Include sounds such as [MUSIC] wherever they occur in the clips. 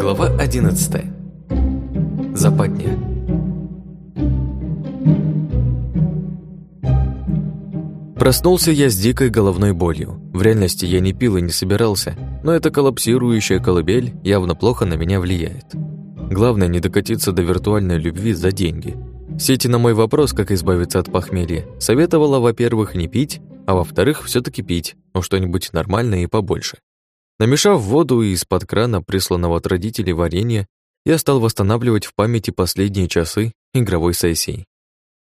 Глава 11. Западня. Проснулся я с дикой головной болью. В реальности я не пил и не собирался, но эта коллапсирующая колыбель явно плохо на меня влияет. Главное не докатиться до виртуальной любви за деньги. Сети на мой вопрос, как избавиться от похмелья, советовала, во-первых, не пить, а во-вторых, все таки пить, но что-нибудь нормальное и побольше. Намешав воду из-под крана, присланного от родителей варенья, я стал восстанавливать в памяти последние часы игровой сессии.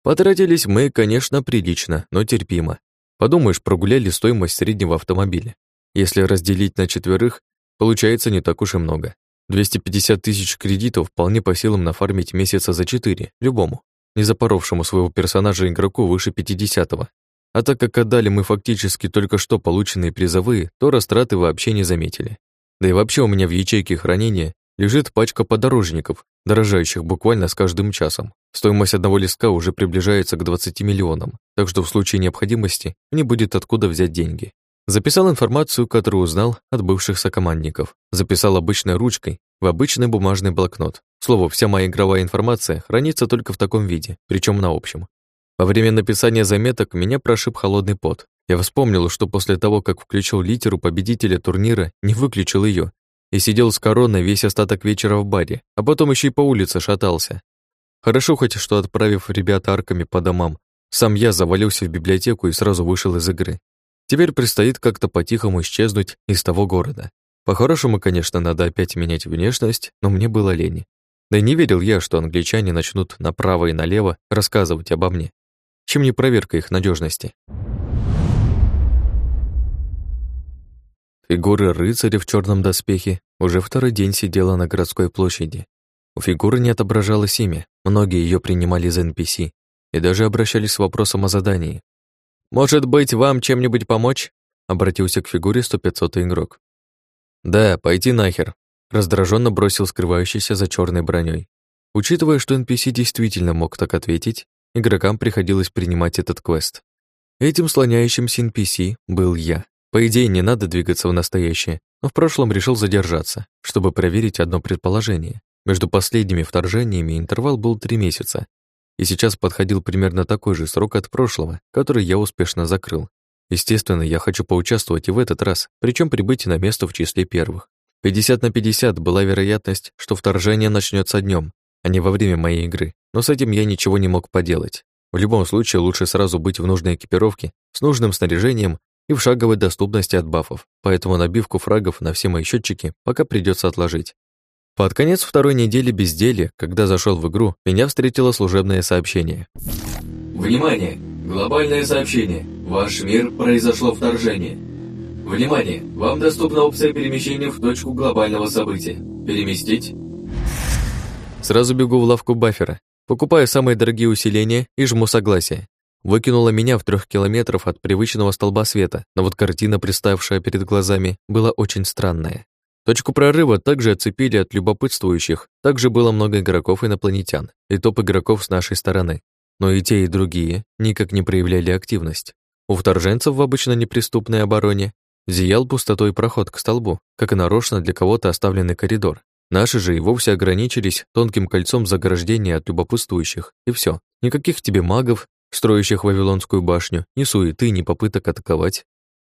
Потратились мы, конечно, прилично, но терпимо. Подумаешь, прогуляли стоимость среднего автомобиля. Если разделить на четверых, получается не так уж и много. 250 тысяч кредитов вполне по силам нафармить месяца за четыре, любому, не запоровшему своего персонажа игроку выше 50-го. А так как отдали мы фактически только что полученные призовые, то растраты вообще не заметили. Да и вообще у меня в ячейке хранения лежит пачка подорожников, дорожающих буквально с каждым часом. Стоимость одного листка уже приближается к 20 миллионам, так что в случае необходимости мне будет откуда взять деньги. Записал информацию, которую узнал от бывших сокомандников. Записал обычной ручкой в обычный бумажный блокнот. Слово, вся моя игровая информация хранится только в таком виде, причем на общем. Во время написания заметок меня прошиб холодный пот. Я вспомнил, что после того, как включил литеру победителя турнира, не выключил ее и сидел с короной весь остаток вечера в баре, а потом еще и по улице шатался. Хорошо хоть, что отправив ребят арками по домам, сам я завалился в библиотеку и сразу вышел из игры. Теперь предстоит как-то по-тихому исчезнуть из того города. По-хорошему, конечно, надо опять менять внешность, но мне было лень. Да и не верил я, что англичане начнут направо и налево рассказывать обо мне чем не проверка их надежности. Фигура рыцаря в черном доспехе уже второй день сидела на городской площади. У фигуры не отображалось имя, многие ее принимали за NPC и даже обращались с вопросом о задании. «Может быть, вам чем-нибудь помочь?» обратился к фигуре 100-500 игрок. «Да, пойти нахер», раздраженно бросил скрывающийся за черной броней. Учитывая, что NPC действительно мог так ответить, игрокам приходилось принимать этот квест. Этим слоняющимся NPC был я. По идее, не надо двигаться в настоящее, но в прошлом решил задержаться, чтобы проверить одно предположение. Между последними вторжениями интервал был три месяца, и сейчас подходил примерно такой же срок от прошлого, который я успешно закрыл. Естественно, я хочу поучаствовать и в этот раз, причем прибыть на место в числе первых. 50 на 50 была вероятность, что вторжение начнется днем, а не во время моей игры, но с этим я ничего не мог поделать. В любом случае лучше сразу быть в нужной экипировке, с нужным снаряжением и в шаговой доступности от бафов, поэтому набивку фрагов на все мои счетчики пока придется отложить. Под конец второй недели безделия, когда зашел в игру, меня встретило служебное сообщение. Внимание! Глобальное сообщение. ваш мир произошло вторжение. Внимание! Вам доступна опция перемещения в точку глобального события. Переместить? Сразу бегу в лавку бафера, покупаю самые дорогие усиления и жму согласие. Выкинула меня в трех километров от привычного столба света, но вот картина, представшая перед глазами, была очень странная. Точку прорыва также оцепили от любопытствующих, также было много игроков-инопланетян и топ-игроков с нашей стороны. Но и те, и другие никак не проявляли активность. У вторженцев в обычно неприступной обороне зиял пустотой проход к столбу, как и нарочно для кого-то оставленный коридор, Наши же и вовсе ограничились тонким кольцом заграждения от любопытствующих, и все. Никаких тебе магов, строящих Вавилонскую башню, ни суеты, ни попыток атаковать.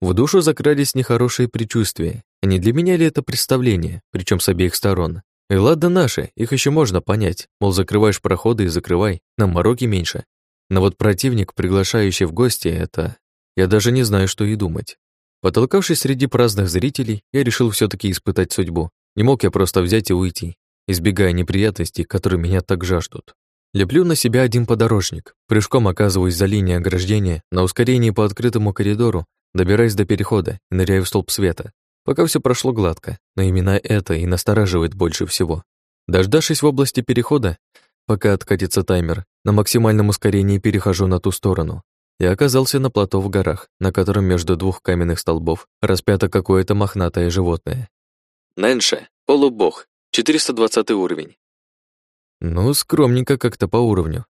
В душу закрались нехорошие предчувствия. Не для меня ли это представление, причем с обеих сторон? И ладно наши, их еще можно понять, мол, закрываешь проходы и закрывай, нам мороки меньше. Но вот противник, приглашающий в гости, это... Я даже не знаю, что и думать. Потолкавшись среди праздных зрителей, я решил все таки испытать судьбу не мог я просто взять и уйти, избегая неприятностей, которые меня так жаждут. Леплю на себя один подорожник, прыжком оказываюсь за линией ограждения, на ускорении по открытому коридору, добираясь до перехода и ныряю в столб света. Пока все прошло гладко, но именно это и настораживает больше всего. Дождавшись в области перехода, пока откатится таймер, на максимальном ускорении перехожу на ту сторону. Я оказался на плато в горах, на котором между двух каменных столбов распято какое-то мохнатое животное. Нэнше, полубог, 420 уровень. Ну, скромненько как-то по уровню.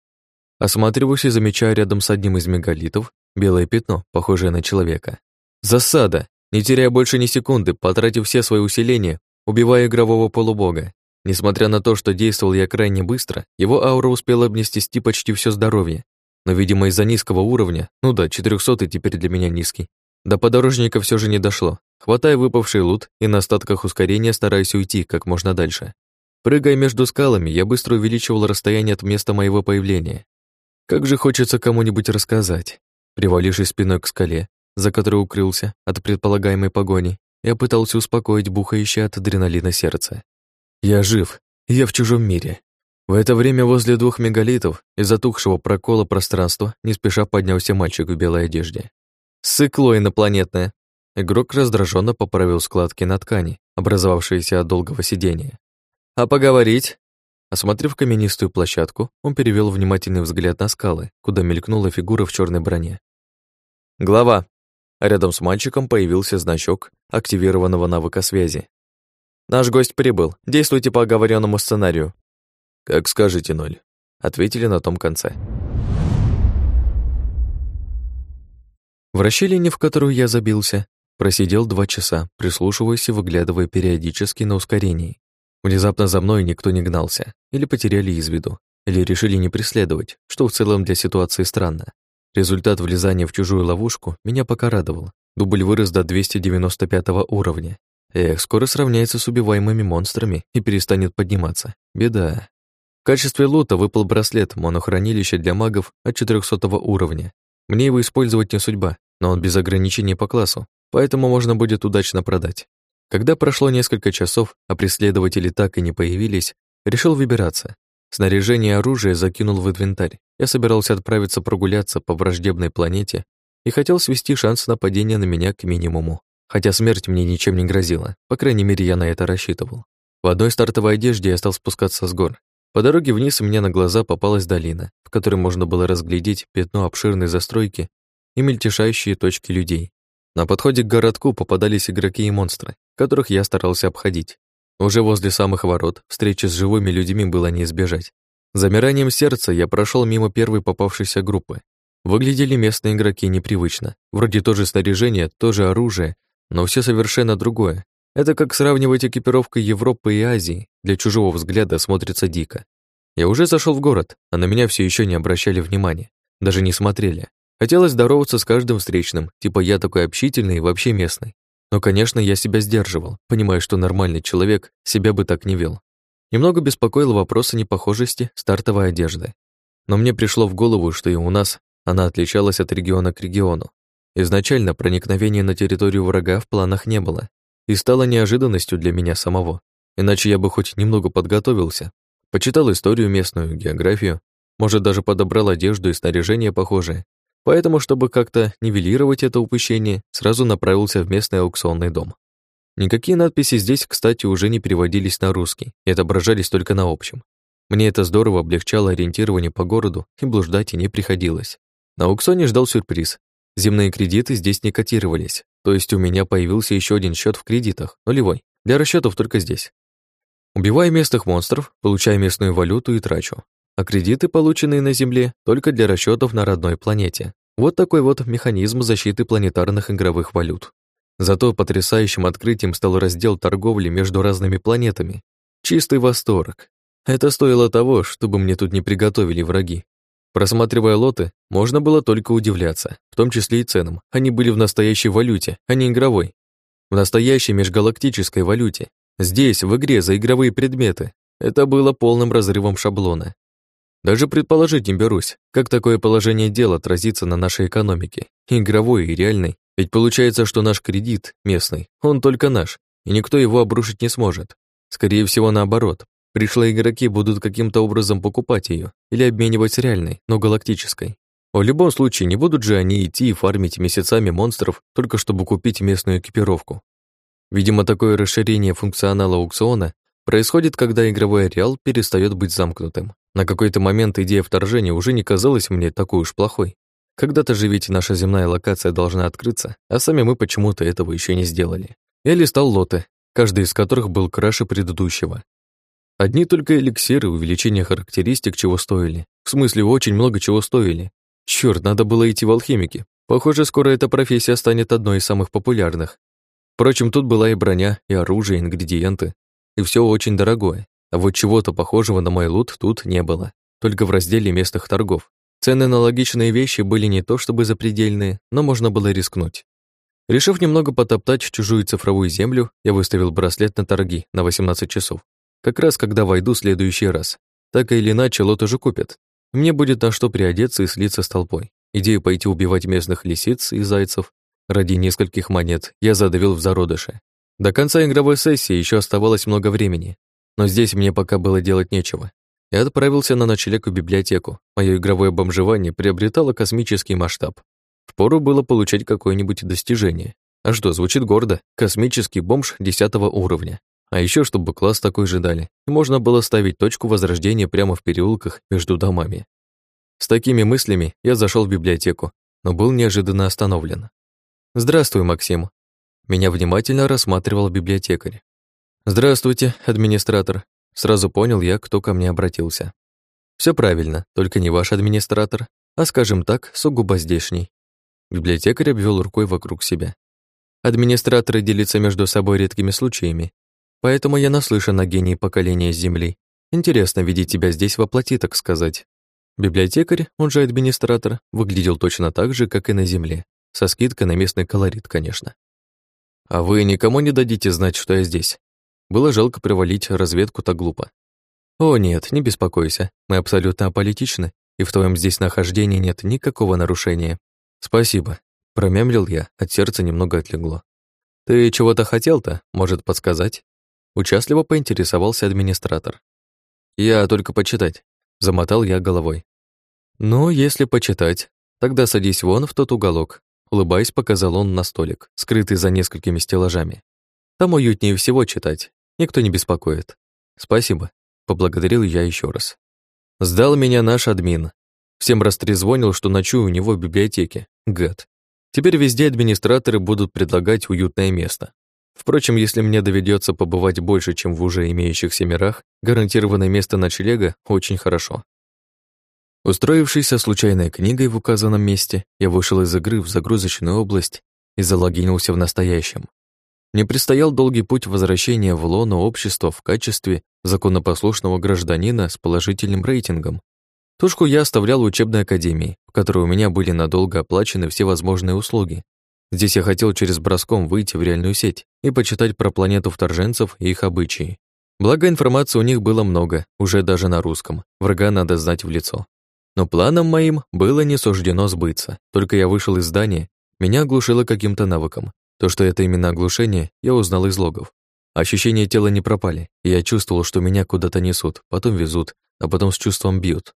Осматриваюсь и замечаю рядом с одним из мегалитов белое пятно, похожее на человека. Засада! Не теряя больше ни секунды, потратив все свои усиления, убивая игрового полубога. Несмотря на то, что действовал я крайне быстро, его аура успела обнестести почти все здоровье. Но, видимо, из-за низкого уровня, ну да, 400 теперь для меня низкий, до подорожника все же не дошло. Хватая выпавший лут и на остатках ускорения стараясь уйти как можно дальше. Прыгая между скалами, я быстро увеличивал расстояние от места моего появления. Как же хочется кому-нибудь рассказать. Привалившись спиной к скале, за которой укрылся от предполагаемой погони, я пытался успокоить бухающее от адреналина сердце. Я жив, я в чужом мире. В это время возле двух мегалитов из затухшего прокола пространства не спеша поднялся мальчик в белой одежде. Сыкло инопланетное. Игрок раздраженно поправил складки на ткани, образовавшиеся от долгого сидения. А поговорить? Осмотрев каменистую площадку, он перевел внимательный взгляд на скалы, куда мелькнула фигура в черной броне. Глава. Рядом с мальчиком появился значок активированного навыка связи. Наш гость прибыл. Действуйте по оговоренному сценарию. Как скажете, Ноль, ответили на том конце. В расщелине, в которую я забился, просидел два часа, прислушиваясь и выглядывая периодически на ускорении. Внезапно за мной никто не гнался, или потеряли из виду, или решили не преследовать, что в целом для ситуации странно. Результат влезания в чужую ловушку меня пока радовал. Дубль вырос до 295 уровня. Эх, скоро сравняется с убиваемыми монстрами и перестанет подниматься. Беда. В качестве лута выпал браслет монохранилища для магов от 400 уровня. Мне его использовать не судьба, но он без ограничений по классу, поэтому можно будет удачно продать. Когда прошло несколько часов, а преследователи так и не появились, решил выбираться. Снаряжение и оружие закинул в инвентарь. Я собирался отправиться прогуляться по враждебной планете и хотел свести шанс нападения на меня к минимуму. Хотя смерть мне ничем не грозила, по крайней мере, я на это рассчитывал. В одной стартовой одежде я стал спускаться с гор. По дороге вниз у меня на глаза попалась долина, в которой можно было разглядеть пятно обширной застройки и мельтешающие точки людей. На подходе к городку попадались игроки и монстры, которых я старался обходить. Уже возле самых ворот встречи с живыми людьми было не избежать. Замиранием сердца я прошел мимо первой попавшейся группы. Выглядели местные игроки непривычно. Вроде тоже снаряжение, тоже оружие, но все совершенно другое. Это как сравнивать экипировку Европы и Азии. Для чужого взгляда смотрится дико. Я уже зашел в город, а на меня все еще не обращали внимания. Даже не смотрели. Хотелось здороваться с каждым встречным, типа я такой общительный и вообще местный. Но, конечно, я себя сдерживал, понимая, что нормальный человек себя бы так не вел. Немного беспокоил вопрос о непохожести стартовой одежды. Но мне пришло в голову, что и у нас она отличалась от региона к региону. Изначально проникновения на территорию врага в планах не было, и стало неожиданностью для меня самого. Иначе я бы хоть немного подготовился, почитал историю местную, географию, может, даже подобрал одежду и снаряжение похожее, Поэтому, чтобы как-то нивелировать это упущение, сразу направился в местный аукционный дом. Никакие надписи здесь, кстати, уже не переводились на русский и отображались только на общем. Мне это здорово облегчало ориентирование по городу, и блуждать и не приходилось. На аукционе ждал сюрприз. Земные кредиты здесь не котировались, то есть у меня появился еще один счет в кредитах, нулевой, для расчетов только здесь. Убивая местных монстров, получая местную валюту и трачу а кредиты, полученные на Земле, только для расчетов на родной планете. Вот такой вот механизм защиты планетарных игровых валют. Зато потрясающим открытием стал раздел торговли между разными планетами. Чистый восторг. Это стоило того, чтобы мне тут не приготовили враги. Просматривая лоты, можно было только удивляться, в том числе и ценам. Они были в настоящей валюте, а не игровой. В настоящей межгалактической валюте. Здесь, в игре, за игровые предметы. Это было полным разрывом шаблона. Даже предположить не берусь, как такое положение дел отразится на нашей экономике, игровой и реальной. Ведь получается, что наш кредит местный, он только наш, и никто его обрушить не сможет. Скорее всего, наоборот. Пришлые игроки будут каким-то образом покупать ее или обменивать с реальной, но галактической. В любом случае, не будут же они идти и фармить месяцами монстров, только чтобы купить местную экипировку. Видимо, такое расширение функционала аукциона происходит, когда игровой ареал перестает быть замкнутым. На какой-то момент идея вторжения уже не казалась мне такой уж плохой. Когда-то же ведь наша земная локация должна открыться, а сами мы почему-то этого еще не сделали. Я листал лоты, каждый из которых был краше предыдущего. Одни только эликсиры, увеличение характеристик чего стоили. В смысле, очень много чего стоили. Черт, надо было идти в алхимики. Похоже, скоро эта профессия станет одной из самых популярных. Впрочем, тут была и броня, и оружие, и ингредиенты, и все очень дорогое. А вот чего-то похожего на мой лут тут не было, только в разделе местных торгов. Цены на логичные вещи были не то чтобы запредельные, но можно было рискнуть. Решив немного потоптать чужую цифровую землю, я выставил браслет на торги на 18 часов. Как раз когда войду в следующий раз. Так или иначе, лот уже купят. Мне будет на что приодеться и слиться с толпой. Идею пойти убивать местных лисиц и зайцев ради нескольких монет я задавил в зародыше. До конца игровой сессии еще оставалось много времени, но здесь мне пока было делать нечего. Я отправился на ночлег в библиотеку. Мое игровое бомжевание приобретало космический масштаб. Впору было получать какое-нибудь достижение. А что, звучит гордо. Космический бомж десятого уровня. А еще чтобы класс такой же дали. Можно было ставить точку возрождения прямо в переулках между домами. С такими мыслями я зашел в библиотеку, но был неожиданно остановлен. «Здравствуй, Максим». Меня внимательно рассматривал библиотекарь. «Здравствуйте, администратор». Сразу понял я, кто ко мне обратился. Все правильно, только не ваш администратор, а, скажем так, сугубо здешний. Библиотекарь обвел рукой вокруг себя. Администраторы делятся между собой редкими случаями, поэтому я наслышан о гении поколения Земли. Интересно видеть тебя здесь воплоти, так сказать. Библиотекарь, он же администратор, выглядел точно так же, как и на Земле, со скидкой на местный колорит, конечно. А вы никому не дадите знать, что я здесь? Было жалко привалить разведку так глупо. О нет, не беспокойся, мы абсолютно аполитичны, и в твоем здесь нахождении нет никакого нарушения. Спасибо, промямлил я, от сердца немного отлегло. Ты чего-то хотел-то, может подсказать? Участливо поинтересовался администратор. Я только почитать, замотал я головой. Ну, если почитать, тогда садись вон в тот уголок. Улыбаясь, показал он на столик, скрытый за несколькими стеллажами. Там уютнее всего читать, Никто не беспокоит. Спасибо. Поблагодарил я еще раз. Сдал меня наш админ. Всем растрезвонил, что ночую у него в библиотеке. Гад. Теперь везде администраторы будут предлагать уютное место. Впрочем, если мне доведется побывать больше, чем в уже имеющихся мирах, гарантированное место ночлега очень хорошо. Устроившись со случайной книгой в указанном месте, я вышел из игры в загрузочную область и залогинился в настоящем. Мне предстоял долгий путь возвращения в лоно общества в качестве законопослушного гражданина с положительным рейтингом. Тушку я оставлял в учебной академии, в которой у меня были надолго оплачены все возможные услуги. Здесь я хотел через броском выйти в реальную сеть и почитать про планету вторженцев и их обычаи. Благо информации у них было много, уже даже на русском, врага надо знать в лицо. Но планом моим было не суждено сбыться. Только я вышел из здания, меня оглушило каким-то навыком. То, что это именно оглушение, я узнал из логов. Ощущения тела не пропали, и я чувствовал, что меня куда-то несут, потом везут, а потом с чувством бьют.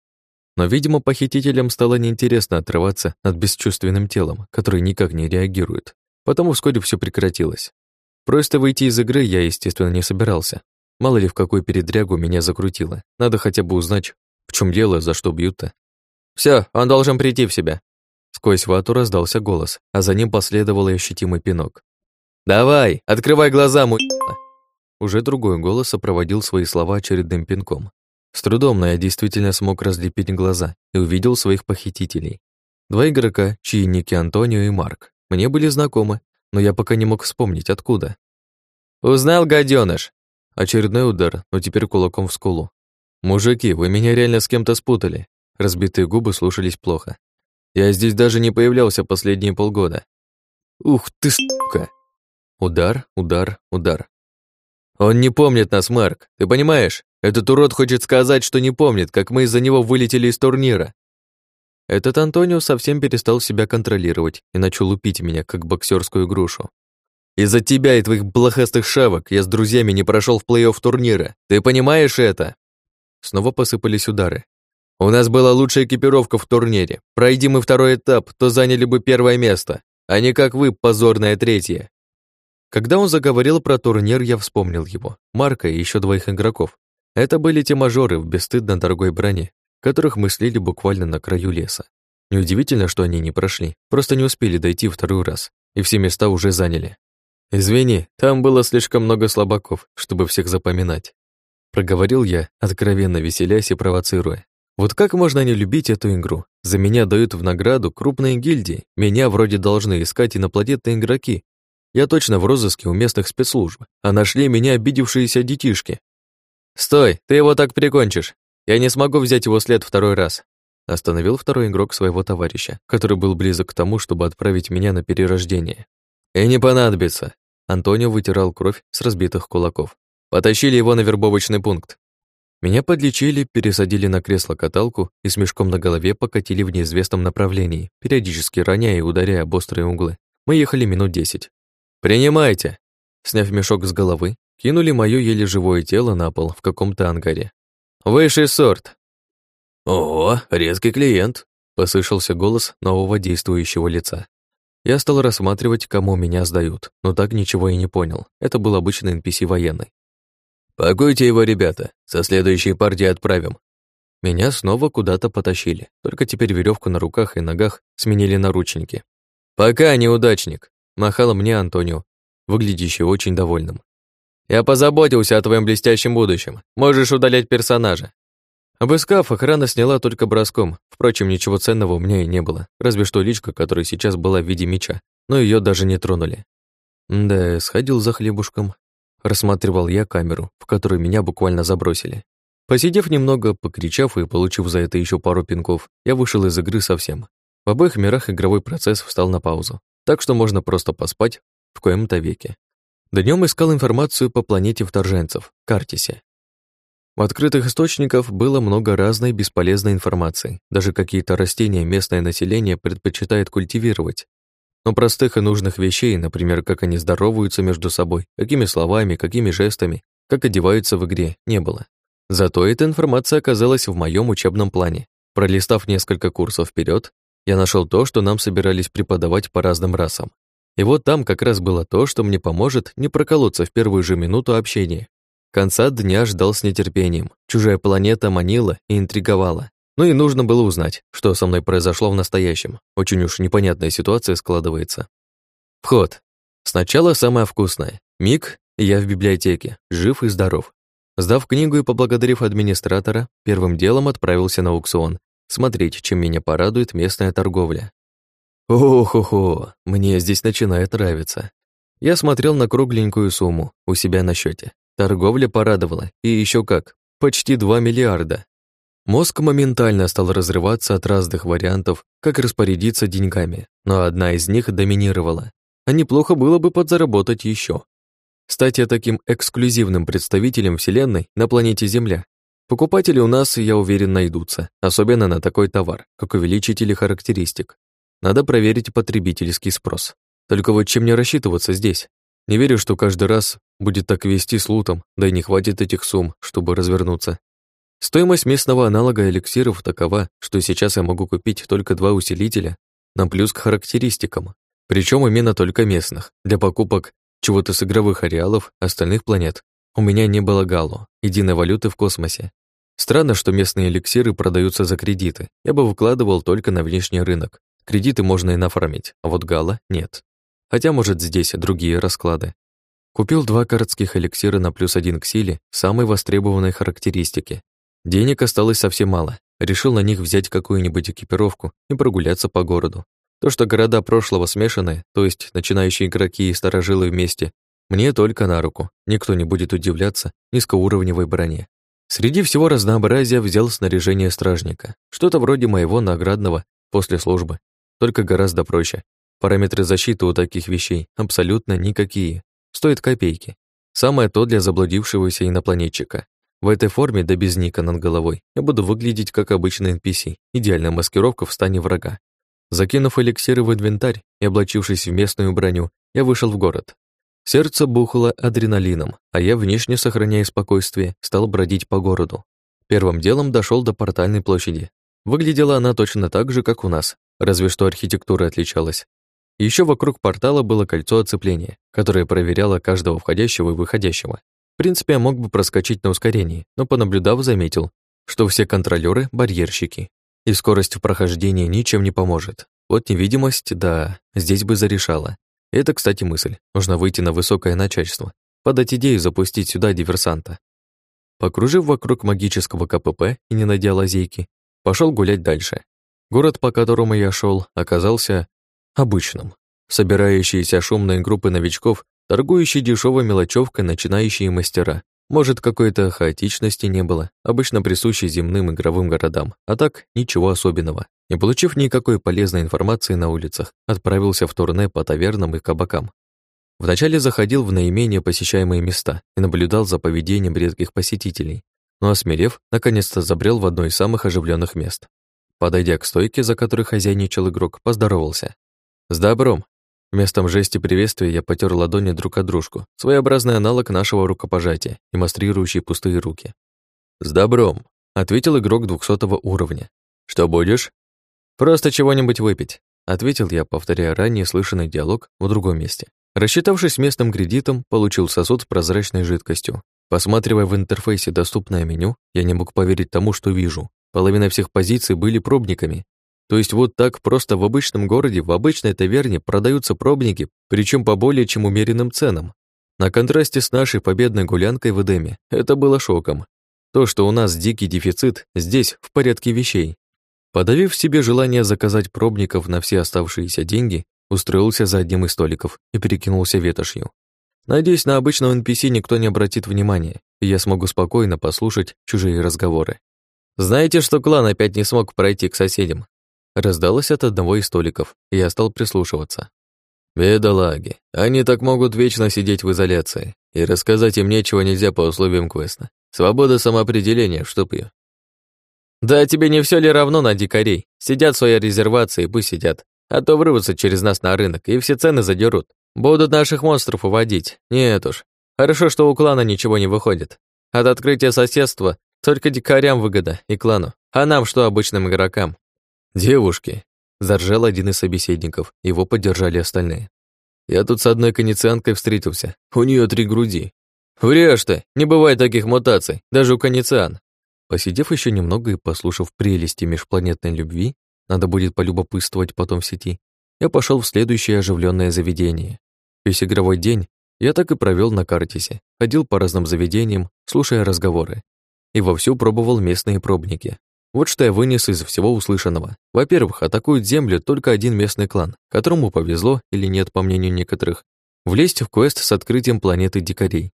Но, видимо, похитителям стало неинтересно отрываться над бесчувственным телом, которое никак не реагирует. Потому вскоре все прекратилось. Просто выйти из игры я, естественно, не собирался. Мало ли в какую передрягу меня закрутило. Надо хотя бы узнать, в чем дело, за что бьют-то. Все, он должен прийти в себя. Сквозь вату раздался голос, а за ним последовал ощутимый пинок. «Давай, открывай глаза, му...» Уже другой голос сопроводил свои слова очередным пинком. С трудом, но я действительно смог разлепить глаза и увидел своих похитителей. Два игрока, чьи ники Антонио и Марк, мне были знакомы, но я пока не мог вспомнить, откуда. «Узнал, гадёныш!» Очередной удар, но теперь кулаком в скулу. «Мужики, вы меня реально с кем-то спутали». Разбитые губы слушались плохо. Я здесь даже не появлялся последние полгода. Ух ты, сука! Удар, удар, удар. Он не помнит нас, Марк, ты понимаешь? Этот урод хочет сказать, что не помнит, как мы из-за него вылетели из турнира. Этот Антонио совсем перестал себя контролировать и начал лупить меня, как боксерскую грушу. Из-за тебя и твоих блохастых шавок я с друзьями не прошел в плей-офф турнира. Ты понимаешь это? Снова посыпались удары. У нас была лучшая экипировка в турнире. Пройди мы второй этап, то заняли бы первое место, а не как вы, позорное третье. Когда он заговорил про турнир, я вспомнил его, Марка и еще двоих игроков. Это были те мажоры в бесстыдно дорогой броне, которых мы слили буквально на краю леса. Неудивительно, что они не прошли, просто не успели дойти второй раз, и все места уже заняли. «Извини, там было слишком много слабаков, чтобы всех запоминать», проговорил я, откровенно веселясь и провоцируя. Вот как можно не любить эту игру? За меня дают в награду крупные гильдии, меня вроде должны искать инопланетные игроки. Я точно в розыске у местных спецслужб, а нашли меня обидевшиеся детишки. «Стой, ты его так прикончишь! Я не смогу взять его след второй раз!» Остановил второй игрок своего товарища, который был близок к тому, чтобы отправить меня на перерождение. «И не понадобится!» Антонио вытирал кровь с разбитых кулаков. «Потащили его на вербовочный пункт. Меня подлечили, пересадили на кресло-каталку и с мешком на голове покатили в неизвестном направлении, периодически роняя и ударяя об острые углы. Мы ехали минут десять. «Принимайте!» Сняв мешок с головы, кинули моё еле живое тело на пол в каком-то ангаре. «Высший сорт!» «Ого, резкий клиент!» — послышался голос нового действующего лица. Я стал рассматривать, кому меня сдают, но так ничего и не понял. Это был обычный NPC военный. «Пакуйте его, ребята, со следующей партии отправим». Меня снова куда-то потащили, только теперь веревку на руках и ногах сменили наручники. «Пока, неудачник», — махал мне Антонио, выглядящий очень довольным. «Я позаботился о твоем блестящем будущем. Можешь удалять персонажа». Обыскав, охрана сняла только броском. Впрочем, ничего ценного у меня и не было, разве что личка, которая сейчас была в виде меча, но ее даже не тронули. Да, сходил за хлебушком, Рассматривал я камеру, в которую меня буквально забросили. Посидев немного, покричав и получив за это еще пару пинков, я вышел из игры совсем. В обоих мирах игровой процесс встал на паузу, так что можно просто поспать в коем-то веке. Днем искал информацию по планете вторженцев, Картисе. В открытых источниках было много разной бесполезной информации. Даже какие-то растения местное население предпочитает культивировать, но простых и нужных вещей, например, как они здороваются между собой, какими словами, какими жестами, как одеваются в игре, не было. Зато эта информация оказалась в моем учебном плане. Пролистав несколько курсов вперед, я нашел то, что нам собирались преподавать по разным расам. И вот там как раз было то, что мне поможет не проколоться в первую же минуту общения. Конца дня ждал с нетерпением. Чужая планета манила и интриговала. Ну и нужно было узнать, что со мной произошло в настоящем. Очень уж непонятная ситуация складывается. Вход. Сначала самое вкусное. Миг, я в библиотеке, жив и здоров. Сдав книгу и поблагодарив администратора, первым делом отправился на аукцион, смотреть, чем меня порадует местная торговля. Ох-охо, мне здесь начинает нравиться. Я смотрел на кругленькую сумму у себя на счете. Торговля порадовала, и еще как, почти 2 миллиарда. Мозг моментально стал разрываться от разных вариантов, как распорядиться деньгами, но одна из них доминировала. А неплохо было бы подзаработать еще. Стать таким эксклюзивным представителем Вселенной на планете Земля. Покупатели у нас, я уверен, найдутся, особенно на такой товар, как увеличители характеристик. Надо проверить потребительский спрос. Только вот чем мне рассчитываться здесь? Не верю, что каждый раз будет так вести с лутом, да и не хватит этих сумм, чтобы развернуться. Стоимость местного аналога эликсиров такова, что сейчас я могу купить только два усилителя на плюс к характеристикам, причем именно только местных. Для покупок чего-то с игровых ареалов остальных планет у меня не было гало, единой валюты в космосе. Странно, что местные эликсиры продаются за кредиты. Я бы выкладывал только на внешний рынок. Кредиты можно и нафармить, а вот гала нет. Хотя, может, здесь другие расклады. Купил два городских эликсира на плюс один к силе самой востребованной характеристики Денег осталось совсем мало. Решил на них взять какую-нибудь экипировку и прогуляться по городу. То, что города прошлого смешаны, то есть начинающие игроки и старожилы вместе, мне только на руку. Никто не будет удивляться низкоуровневой броне. Среди всего разнообразия взял снаряжение стражника. Что-то вроде моего наградного после службы. Только гораздо проще. Параметры защиты у таких вещей абсолютно никакие. Стоят копейки. Самое то для заблудившегося инопланетчика. В этой форме, да без ника над головой, я буду выглядеть как обычный NPC, идеальная маскировка в стане врага. Закинув эликсиры в инвентарь и облачившись в местную броню, я вышел в город. Сердце бухало адреналином, а я, внешне сохраняя спокойствие, стал бродить по городу. Первым делом дошел до портальной площади. Выглядела она точно так же, как у нас, разве что архитектура отличалась. Еще вокруг портала было кольцо оцепления, которое проверяло каждого входящего и выходящего. В принципе, я мог бы проскочить на ускорении, но понаблюдав, заметил, что все контролёры — барьерщики, и скорость прохождения ничем не поможет. Вот невидимость, да, здесь бы зарешала. Это, кстати, мысль. Нужно выйти на высокое начальство, подать идею запустить сюда диверсанта. Покружив вокруг магического КПП и не найдя лазейки, пошел гулять дальше. Город, по которому я шел, оказался обычным. собирающиеся шумные группы новичков, торгующие дешевой мелочевкой начинающие мастера. Может, какой-то хаотичности не было, обычно присущей земным игровым городам, а так ничего особенного. Не получив никакой полезной информации на улицах, отправился в турне по тавернам и кабакам. Вначале заходил в наименее посещаемые места и наблюдал за поведением редких посетителей, но осмелев, наконец-то забрел в одно из самых оживленных мест. Подойдя к стойке, за которой хозяйничал игрок, поздоровался. «С добром!» Местом жести приветствия я потер ладони друг от дружку, своеобразный аналог нашего рукопожатия, демонстрирующий пустые руки. «С добром!» — ответил игрок двухсотого уровня. «Что будешь?» «Просто чего-нибудь выпить», — ответил я, повторяя ранее слышанный диалог в другом месте. Рассчитавшись местным кредитом, получил сосуд с прозрачной жидкостью. Посматривая в интерфейсе доступное меню, я не мог поверить тому, что вижу. Половина всех позиций были пробниками. То есть вот так просто в обычном городе, в обычной таверне продаются пробники, причем по более чем умеренным ценам. На контрасте с нашей победной гулянкой в Эдеме это было шоком. То, что у нас дикий дефицит, здесь в порядке вещей. Подавив в себе желание заказать пробников на все оставшиеся деньги, устроился за одним из столиков и перекинулся ветошью. Надеюсь, на обычного NPC никто не обратит внимания, и я смогу спокойно послушать чужие разговоры. «Знаете, что клан опять не смог пройти к соседям?» Раздалось от одного из столиков, и я стал прислушиваться. «Бедолаги, они так могут вечно сидеть в изоляции, и рассказать им нечего нельзя по условиям квеста. Свобода самоопределения, чтоб ее. «Да тебе не все ли равно на дикарей? Сидят в своей резервации, пусть сидят. А то врываются через нас на рынок и все цены задерут. Будут наших монстров уводить. Нет уж. Хорошо, что у клана ничего не выходит. От открытия соседства только дикарям выгода и клану. А нам что, обычным игрокам? Девушки. Заржал один из собеседников. Его поддержали остальные. Я тут с одной коницианкой встретился. У нее три груди. Врешь ты, не бывает таких мутаций, даже у конициан. Посидев еще немного и послушав прелести межпланетной любви, надо будет полюбопытствовать потом в сети. Я пошел в следующее оживленное заведение. Весь игровой день я так и провел на картисе, ходил по разным заведениям, слушая разговоры. И вовсю пробовал местные пробники. Вот что я вынес из всего услышанного. Во-первых, атакует Землю только один местный клан, которому повезло, или нет, по мнению некоторых, влезть в квест с открытием планеты дикарей.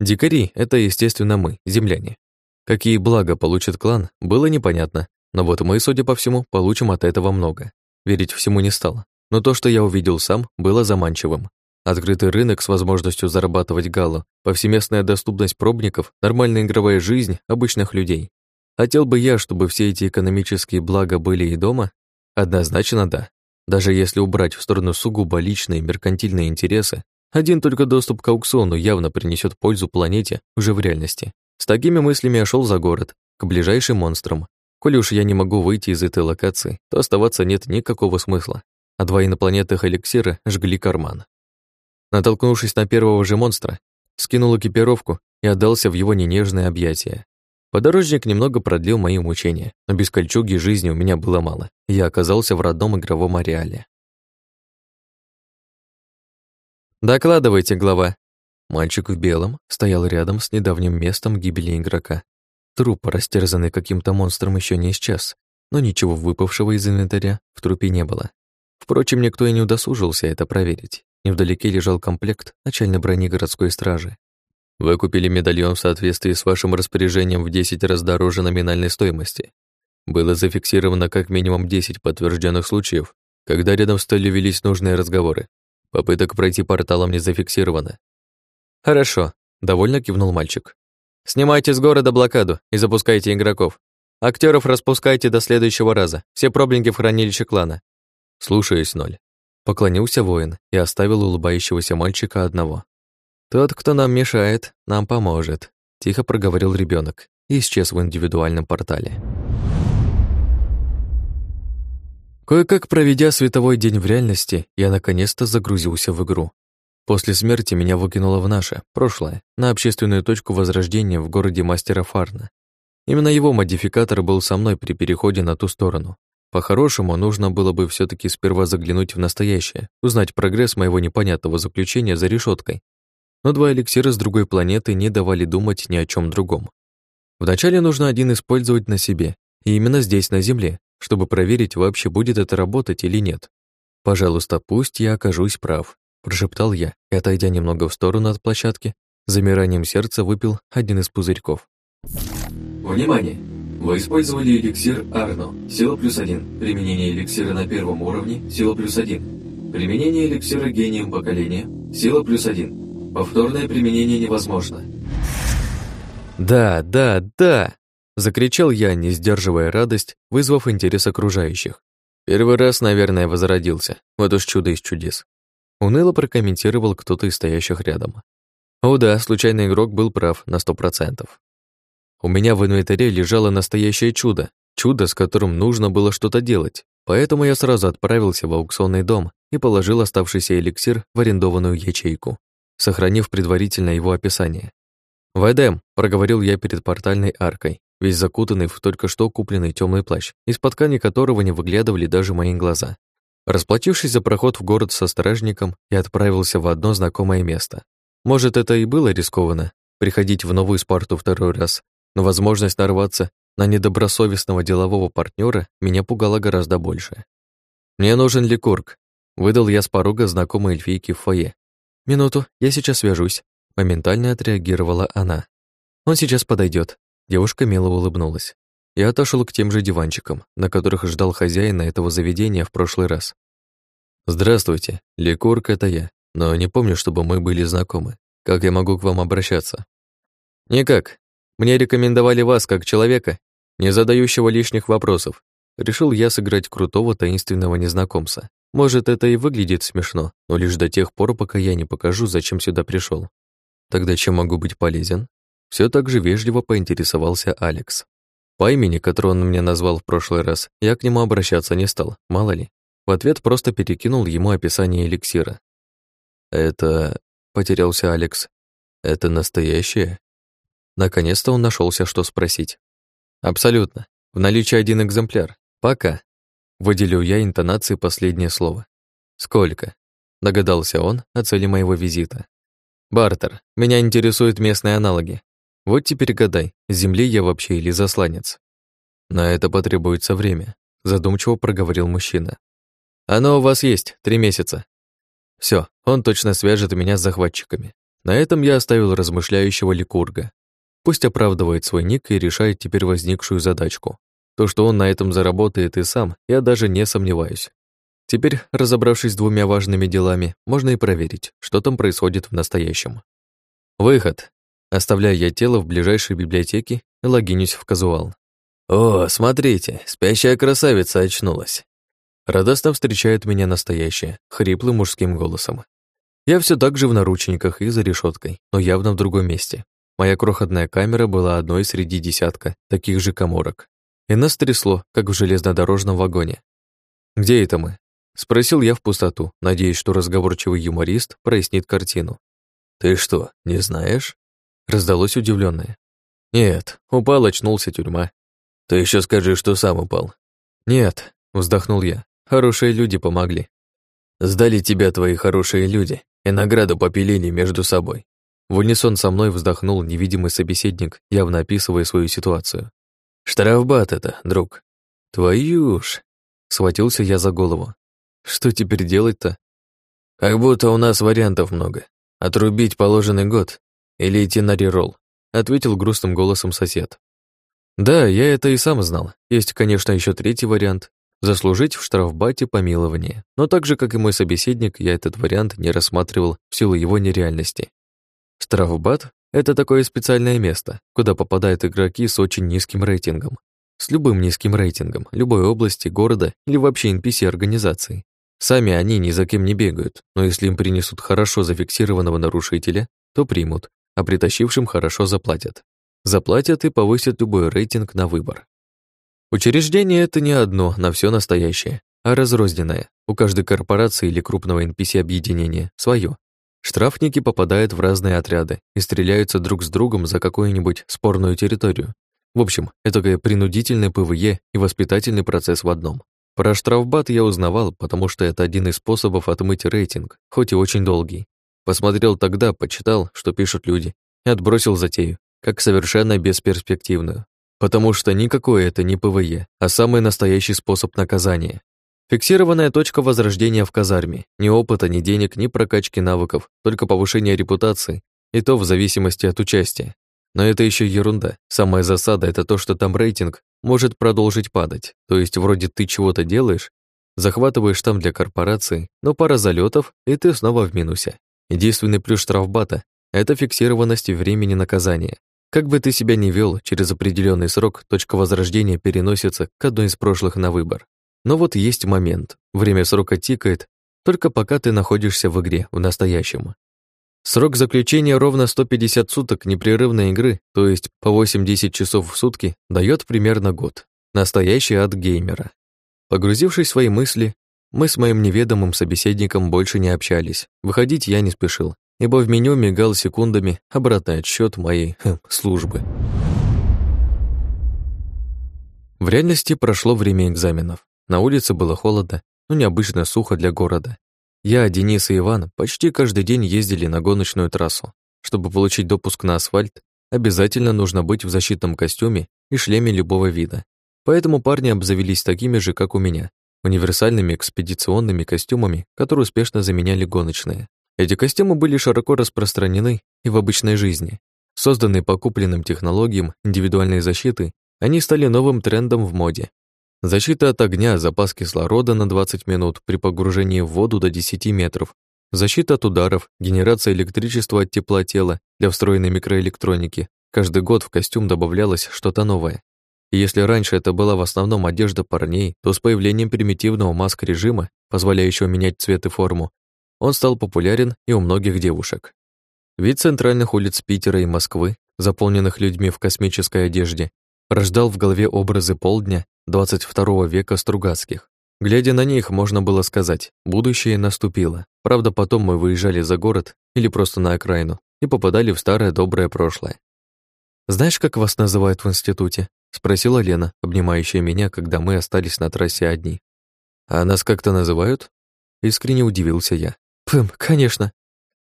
Дикари — это, естественно, мы, земляне. Какие блага получит клан, было непонятно, но вот мы, судя по всему, получим от этого много. Верить всему не стало. Но то, что я увидел сам, было заманчивым. Открытый рынок с возможностью зарабатывать галу, повсеместная доступность пробников, нормальная игровая жизнь обычных людей. Хотел бы я, чтобы все эти экономические блага были и дома? Однозначно да. Даже если убрать в сторону сугубо личные меркантильные интересы, один только доступ к аукциону явно принесет пользу планете уже в реальности. С такими мыслями я шел за город, к ближайшим монстрам, Коли уж я не могу выйти из этой локации, то оставаться нет никакого смысла, а два инопланетных эликсира жгли карман. Натолкнувшись на первого же монстра, скинул экипировку и отдался в его ненежное объятие. Подорожник немного продлил мои мучения, но без кольчуги жизни у меня было мало, я оказался в родном игровом ареале. «Докладывайте, глава». Мальчик в белом стоял рядом с недавним местом гибели игрока Труп, растерзанный каким-то монстром, еще не исчез, но ничего выпавшего из инвентаря в трупе не было. Впрочем, никто и не удосужился это проверить. Невдалеке лежал комплект начальной брони городской стражи. Вы купили медальон в соответствии с вашим распоряжением в 10 раз дороже номинальной стоимости. Было зафиксировано как минимум 10 подтвержденных случаев, когда рядом с столью велись нужные разговоры. Попыток пройти порталом не зафиксировано. «Хорошо», — довольно кивнул мальчик. Снимайте с города блокаду и запускайте игроков. Актеров распускайте до следующего раза. Все пробники в хранилище клана. Слушаюсь, ноль. Поклонился воин и оставил улыбающегося мальчика одного. Тот, кто нам мешает, нам поможет, тихо проговорил ребенок и исчез в индивидуальном портале. Кое-как проведя световой день в реальности, я наконец-то загрузился в игру. После смерти меня выкинуло в наше, прошлое, на общественную точку возрождения в городе Мастера Фарна. Именно его модификатор был со мной при переходе на ту сторону. По-хорошему, нужно было бы все таки сперва заглянуть в настоящее, узнать прогресс моего непонятного заключения за решеткой. Но два эликсира с другой планеты не давали думать ни о чем другом. Вначале нужно один использовать на себе, и именно здесь, на Земле, чтобы проверить, вообще будет это работать или нет. Пожалуйста, пусть я окажусь прав, прошептал я и, отойдя немного в сторону от площадки, замиранием сердца выпил один из пузырьков. Внимание! Вы использовали эликсир Арно, сила плюс один. Применение эликсира на первом уровне, сила плюс один. Применение эликсира гением поколения, сила плюс один. Повторное применение невозможно. Да, да, да! Закричал я, не сдерживая радость, вызвав интерес окружающих. Первый раз, наверное, возродился. Вот уж чудо из чудес. Уныло прокомментировал кто-то из стоящих рядом. О да, случайный игрок был прав на сто процентов. У меня в инвентаре лежало настоящее чудо, чудо, с которым нужно было что-то делать, поэтому я сразу отправился в аукционный дом и положил оставшийся эликсир в арендованную ячейку, сохранив предварительно его описание. «В Эдем», — проговорил я перед портальной аркой, весь закутанный в только что купленный темный плащ, из-под ткани которого не выглядывали даже мои глаза. Расплатившись за проход в город со стражником, я отправился в одно знакомое место. Может, это и было рискованно, приходить в новую Спарту второй раз, но возможность нарваться на недобросовестного делового партнера меня пугала гораздо больше. «Мне нужен ликург», — выдал я с порога знакомой эльфийки в фойе. «Минуту, я сейчас свяжусь», — моментально отреагировала она. «Он сейчас подойдет. Девушка мило улыбнулась. Я отошел к тем же диванчикам, на которых ждал хозяина этого заведения в прошлый раз. «Здравствуйте, Ликург — это я, но не помню, чтобы мы были знакомы. Как я могу к вам обращаться?» «Никак. Мне рекомендовали вас как человека, не задающего лишних вопросов. Решил я сыграть крутого таинственного незнакомца. Может, это и выглядит смешно, но лишь до тех пор, пока я не покажу, зачем сюда пришел. Тогда чем могу быть полезен? Все так же вежливо поинтересовался Алекс. По имени, которое он мне назвал в прошлый раз, я к нему обращаться не стал, мало ли. В ответ просто перекинул ему описание эликсира. «Это...» — потерялся Алекс. «Это настоящее?» Наконец-то он нашелся, что спросить. «Абсолютно. В наличии один экземпляр. Пока». Выделил я интонации последнее слово. «Сколько?» — догадался он о цели моего визита. «Бартер. Меня интересуют местные аналоги. Вот теперь гадай, с земли я вообще или засланец. На это потребуется время, задумчиво проговорил мужчина. Оно у вас есть, три месяца. Все, он точно свяжет меня с захватчиками. На этом я оставил размышляющего ликурга. Пусть оправдывает свой ник и решает теперь возникшую задачку. То, что он на этом заработает и сам, я даже не сомневаюсь. Теперь, разобравшись с двумя важными делами, можно и проверить, что там происходит в настоящем. Выход. Оставляя я тело в ближайшей библиотеке и логинюсь в казуал. «О, смотрите, спящая красавица очнулась!» Радостно встречает меня настоящая, хриплым мужским голосом. Я все так же в наручниках и за решеткой, но явно в другом месте. Моя крохотная камера была одной среди десятка таких же коморок. И нас трясло, как в железнодорожном вагоне. «Где это мы?» Спросил я в пустоту, надеясь, что разговорчивый юморист прояснит картину. «Ты что, не знаешь?» Раздалось удивленное. Нет, упал, очнулся тюрьма. Ты еще скажи, что сам упал. Нет, вздохнул я. Хорошие люди помогли. Сдали тебя твои хорошие люди и награду попилили между собой. В унисон со мной вздохнул невидимый собеседник, явно описывая свою ситуацию. Штрафбат это, друг. Твою ж. Схватился я за голову. Что теперь делать-то? Как будто у нас вариантов много. Отрубить положенный год или идти на реролл», — ответил грустным голосом сосед. «Да, я это и сам знал. Есть, конечно, еще третий вариант — заслужить в штрафбате помилование, но так же, как и мой собеседник, я этот вариант не рассматривал в силу его нереальности. Штрафбат — это такое специальное место, куда попадают игроки с очень низким рейтингом. С любым низким рейтингом, любой области, города или вообще NPC-организации. Сами они ни за кем не бегают, но если им принесут хорошо зафиксированного нарушителя, то примут, а притащившим хорошо заплатят. Заплатят и повысят любой рейтинг на выбор. Учреждение это не одно на все настоящее, а разрозненное. У каждой корпорации или крупного NPC-объединения свое. Штрафники попадают в разные отряды и стреляются друг с другом за какую-нибудь спорную территорию. В общем, это принудительное PvE и воспитательный процесс в одном. Про штрафбат я узнавал, потому что это один из способов отмыть рейтинг, хоть и очень долгий. Посмотрел тогда, почитал, что пишут люди, и отбросил затею, как совершенно бесперспективную. Потому что никакое это не PvE, а самый настоящий способ наказания. Фиксированная точка возрождения в казарме. Ни опыта, ни денег, ни прокачки навыков, только повышение репутации, и то в зависимости от участия. Но это еще ерунда. Самая засада — это то, что там рейтинг может продолжить падать. То есть вроде ты чего-то делаешь, захватываешь там для корпорации, но пара залетов, и ты снова в минусе. Единственный плюс штрафбата — это фиксированность времени наказания. Как бы ты себя ни вел, через определенный срок точка возрождения переносится к одной из прошлых на выбор. Но вот есть момент. Время срока тикает, только пока ты находишься в игре, в настоящем. Срок заключения ровно 150 суток непрерывной игры, то есть по 8-10 часов в сутки, дает примерно год. Настоящий ад геймера. Погрузившись в свои мысли, мы с моим неведомым собеседником больше не общались. Выходить я не спешил, ибо в меню мигал секундами обратный отсчет моей [LAUGHS] хм, службы. В реальности прошло время экзаменов. На улице было холодно, но необычно сухо для города. Я, Денис и Иван почти каждый день ездили на гоночную трассу. Чтобы получить допуск на асфальт, обязательно нужно быть в защитном костюме и шлеме любого вида. Поэтому парни обзавелись такими же, как у меня, универсальными экспедиционными костюмами, которые успешно заменяли гоночные. Эти костюмы были широко распространены и в обычной жизни. Созданные по купленным технологиям индивидуальной защиты, они стали новым трендом в моде. Защита от огня, запас кислорода на 20 минут при погружении в воду до 10 метров, защита от ударов, генерация электричества от тепла тела для встроенной микроэлектроники. Каждый год в костюм добавлялось что-то новое. И если раньше это была в основном одежда парней, то с появлением примитивного маск-режима, позволяющего менять цвет и форму, он стал популярен и у многих девушек. Вид центральных улиц Питера и Москвы, заполненных людьми в космической одежде, рождал в голове образы полдня 22 века Стругацких. Глядя на них, можно было сказать, будущее наступило. Правда, потом мы выезжали за город или просто на окраину и попадали в старое доброе прошлое. «Знаешь, как вас называют в институте?» — спросила Лена, обнимающая меня, когда мы остались на трассе одни. «А нас как-то называют?» Искренне удивился я. «Пым, конечно.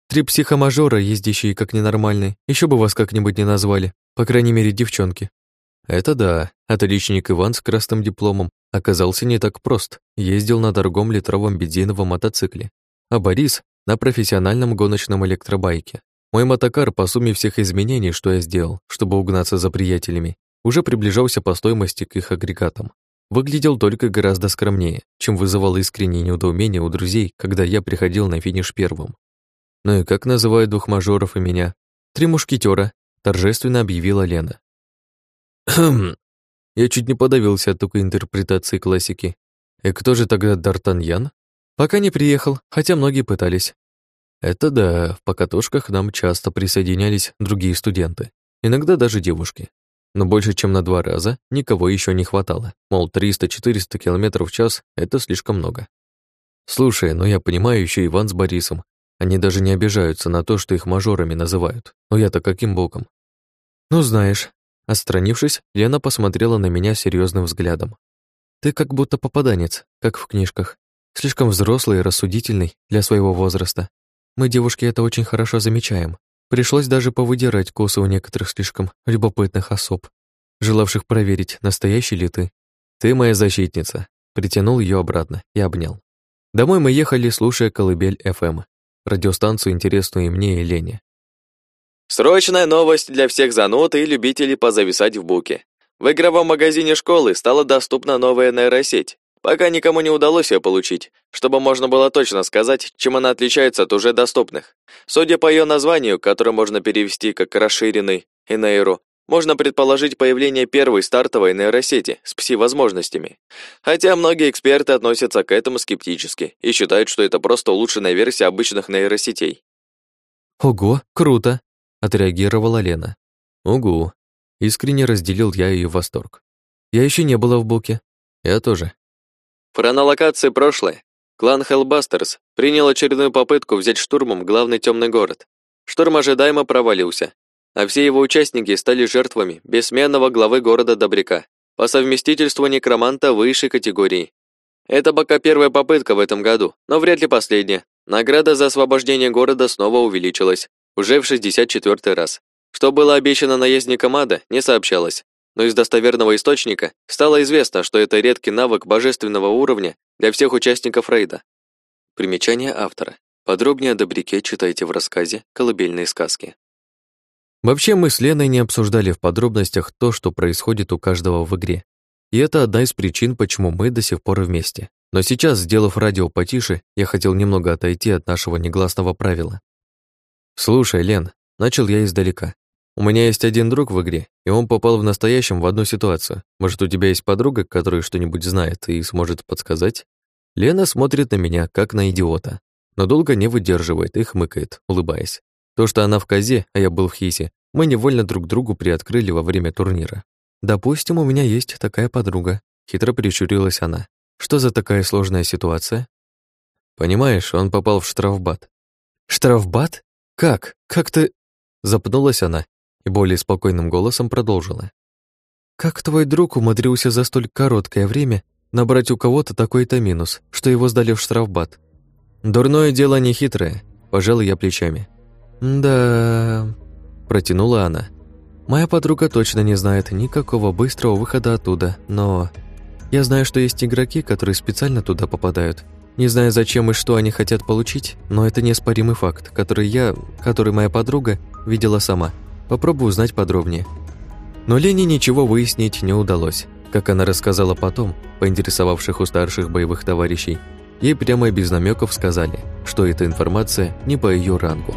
Три психомажора, ездящие как ненормальные, еще бы вас как-нибудь не назвали, по крайней мере, девчонки. Это да, отличник Иван с красным дипломом оказался не так прост, ездил на дорогом литровом бензиновом мотоцикле, а Борис — на профессиональном гоночном электробайке. Мой мотокар по сумме всех изменений, что я сделал, чтобы угнаться за приятелями, уже приближался по стоимости к их агрегатам. Выглядел только гораздо скромнее, чем вызывал искреннее недоумение у друзей, когда я приходил на финиш первым. Ну и как называют двух мажоров и меня? Три мушкетера, торжественно объявила Лена. Хм. Я чуть не подавился от такой интерпретации классики. И кто же тогда Д'Артаньян? Пока не приехал, хотя многие пытались. Это да, в покатушках нам часто присоединялись другие студенты, иногда даже девушки. Но больше, чем на два раза, никого еще не хватало. Мол, 300-400 км в час — это слишком много. Слушай, ну я понимаю еще Иван с Борисом. Они даже не обижаются на то, что их мажорами называют. Но я-то каким боком? Ну, знаешь, Отстранившись, Лена посмотрела на меня серьезным взглядом. «Ты как будто попаданец, как в книжках. Слишком взрослый и рассудительный для своего возраста. Мы, девушки, это очень хорошо замечаем. Пришлось даже повыдирать косы у некоторых слишком любопытных особ, желавших проверить, настоящий ли ты. Ты моя защитница. Притянул ее обратно и обнял. Домой мы ехали, слушая колыбель FM, радиостанцию, интересную и мне, и Лене. Срочная новость для всех зануд и любителей позависать в буке. В игровом магазине школы стала доступна новая нейросеть. Пока никому не удалось ее получить, чтобы можно было точно сказать, чем она отличается от уже доступных. Судя по ее названию, которое можно перевести как «расширенный» и «нейро», можно предположить появление первой стартовой нейросети с пси-возможностями. Хотя многие эксперты относятся к этому скептически и считают, что это просто улучшенная версия обычных нейросетей. Ого, круто! Отреагировала Лена. Угу. Искренне разделил я ее восторг. Я еще не была в Буке. Я тоже. Хронолокация прошлое. Клан Хеллбастерс принял очередную попытку взять штурмом главный темный город. Штурм ожидаемо провалился, а все его участники стали жертвами бессменного главы города Добряка, по совместительству некроманта высшей категории. Это пока первая попытка в этом году, но вряд ли последняя. Награда за освобождение города снова увеличилась уже в 64 раз. Что было обещано наездникам ада, не сообщалось. но из достоверного источника стало известно, что это редкий навык божественного уровня для всех участников рейда. Примечание автора. Подробнее о добряке читайте в рассказе «Колыбельные сказки». Вообще мы с Леной не обсуждали в подробностях то, что происходит у каждого в игре. И это одна из причин, почему мы до сих пор вместе. Но сейчас, сделав радио потише, я хотел немного отойти от нашего негласного правила. «Слушай, Лен», — начал я издалека. «У меня есть один друг в игре, и он попал в настоящем в одну ситуацию. Может, у тебя есть подруга, которая что-нибудь знает и сможет подсказать?» Лена смотрит на меня, как на идиота, но долго не выдерживает и хмыкает, улыбаясь. То, что она в козе, а я был в хисе, мы невольно друг другу приоткрыли во время турнира. «Допустим, у меня есть такая подруга», — хитро прищурилась она. Что за такая сложная ситуация? Понимаешь, он попал в штрафбат. Штрафбат? Как? Как ты... Запнулась она и более спокойным голосом продолжила. Как твой друг умудрился за столь короткое время набрать у кого-то такой-то минус, что его сдали в штрафбат? Дурное дело не хитрое, пожал я плечами. Да, протянула она. Моя подруга точно не знает никакого быстрого выхода оттуда, но я знаю, что есть игроки, которые специально туда попадают. Не знаю, зачем и что они хотят получить, но это неоспоримый факт, который я, который моя подруга, видела сама. Попробую узнать подробнее. Но Лене ничего выяснить не удалось. Как она рассказала потом, поинтересовавших у старших боевых товарищей, ей прямо и без намеков сказали, что эта информация не по ее рангу.